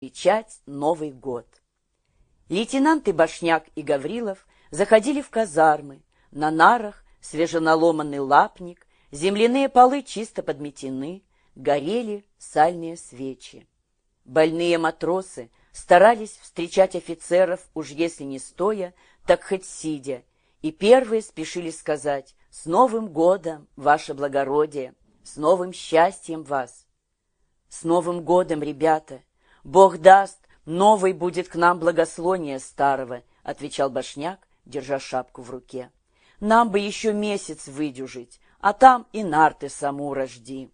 встречать Новый год. Лейтенанты Башняк и Гаврилов заходили в казармы, на нарах свеженаломанный лапник, земляные полы чисто подметены, горели сальные свечи. Больные матросы старались встречать офицеров, уж если не стоя, так хоть сидя, и первые спешили сказать «С Новым годом, ваше благородие! С новым счастьем вас!» «С Новым годом, ребята! Бог даст, новый будет к нам благословение старого!» — отвечал Башняк, держа шапку в руке. «Нам бы еще месяц выдюжить, а там и нарты саму рожди».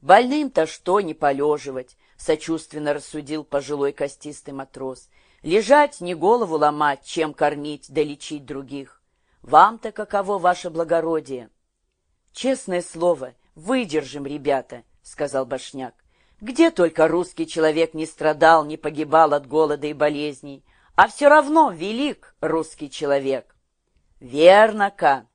«Больным-то что не полеживать?» — сочувственно рассудил пожилой костистый матрос. «Лежать, не голову ломать, чем кормить да лечить других. Вам-то каково ваше благородие?» «Честное слово, выдержим, ребята», — сказал Башняк. «Где только русский человек не страдал, не погибал от голода и болезней, а все равно велик русский человек». «Верно-ка!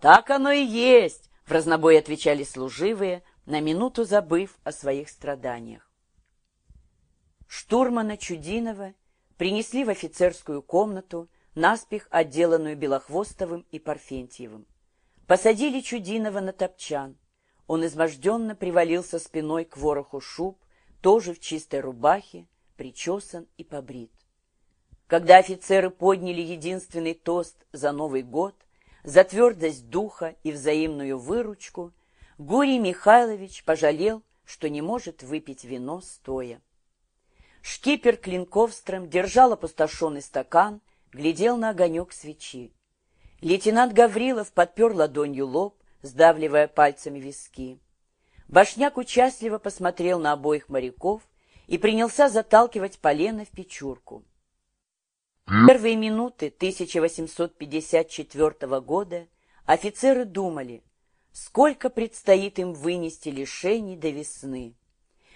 Так оно и есть!» — в разнобой отвечали служивые, на минуту забыв о своих страданиях. Штурмана Чудинова принесли в офицерскую комнату, наспех отделанную Белохвостовым и Парфентьевым. Посадили Чудинова на топчан. Он изможденно привалился спиной к вороху шуб, тоже в чистой рубахе, причесан и побрит. Когда офицеры подняли единственный тост за Новый год, за твердость духа и взаимную выручку, Гурий Михайлович пожалел, что не может выпить вино стоя. Шкипер Клинковстром держал опустошенный стакан, глядел на огонек свечи. Лейтенант Гаврилов подпер ладонью лоб, сдавливая пальцами виски. Башняк участливо посмотрел на обоих моряков и принялся заталкивать полено в печурку. Первые минуты 1854 года офицеры думали, сколько предстоит им вынести лишений до весны.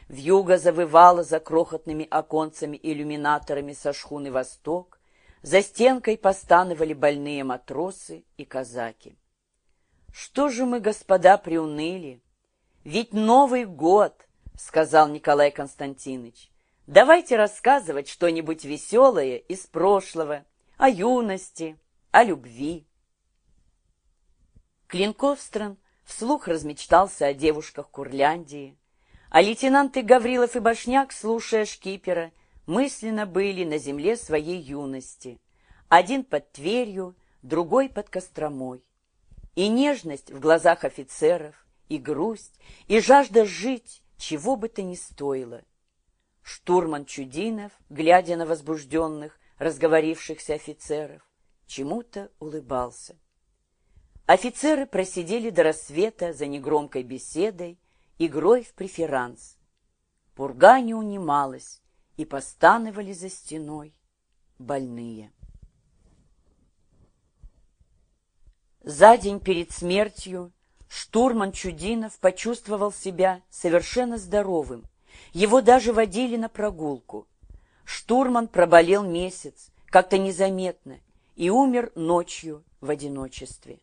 Вьюга завывала за крохотными оконцами-иллюминаторами со шхуны «Восток», за стенкой постановали больные матросы и казаки. «Что же мы, господа, приуныли? Ведь Новый год!» — сказал Николай Константинович. «Давайте рассказывать что-нибудь веселое из прошлого, о юности, о любви». Клинковстрон вслух размечтался о девушках Курляндии, а лейтенанты Гаврилов и Башняк, слушая шкипера, мысленно были на земле своей юности. Один под Тверью, другой под Костромой. И нежность в глазах офицеров, и грусть, и жажда жить, чего бы то ни стоило. Штурман Чудинов, глядя на возбужденных, разговорившихся офицеров, чему-то улыбался. Офицеры просидели до рассвета за негромкой беседой, игрой в преферанс. Пурга не унималась, и постановали за стеной больные. За день перед смертью штурман Чудинов почувствовал себя совершенно здоровым. Его даже водили на прогулку. Штурман проболел месяц, как-то незаметно, и умер ночью в одиночестве.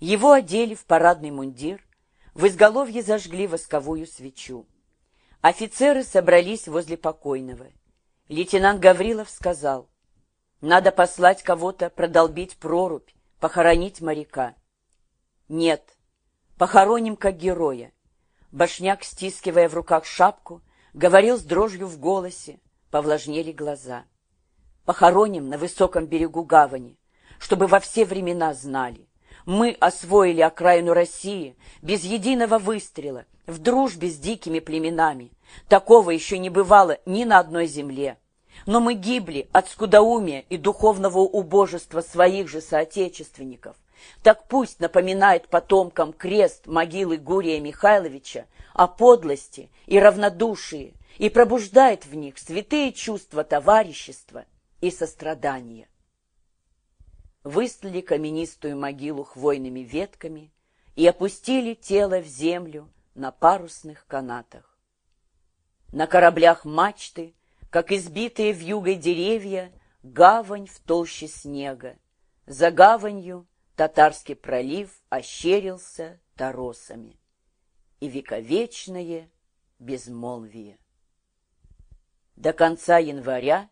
Его одели в парадный мундир, в изголовье зажгли восковую свечу. Офицеры собрались возле покойного. Лейтенант Гаврилов сказал, «Надо послать кого-то продолбить прорубь, похоронить моряка». «Нет, похороним как героя». Башняк, стискивая в руках шапку, говорил с дрожью в голосе, повлажнели глаза. «Похороним на высоком берегу гавани, чтобы во все времена знали. Мы освоили окраину России без единого выстрела, в дружбе с дикими племенами. Такого еще не бывало ни на одной земле. Но мы гибли от скудоумия и духовного убожества своих же соотечественников. Так пусть напоминает потомкам крест могилы Гурия Михайловича о подлости и равнодушии и пробуждает в них святые чувства товарищества и сострадания выслали каменистую могилу хвойными ветками и опустили тело в землю на парусных канатах. На кораблях мачты, как избитые вьюгой деревья, гавань в толще снега. За гаванью татарский пролив ощерился торосами. И вековечное безмолвие. До конца января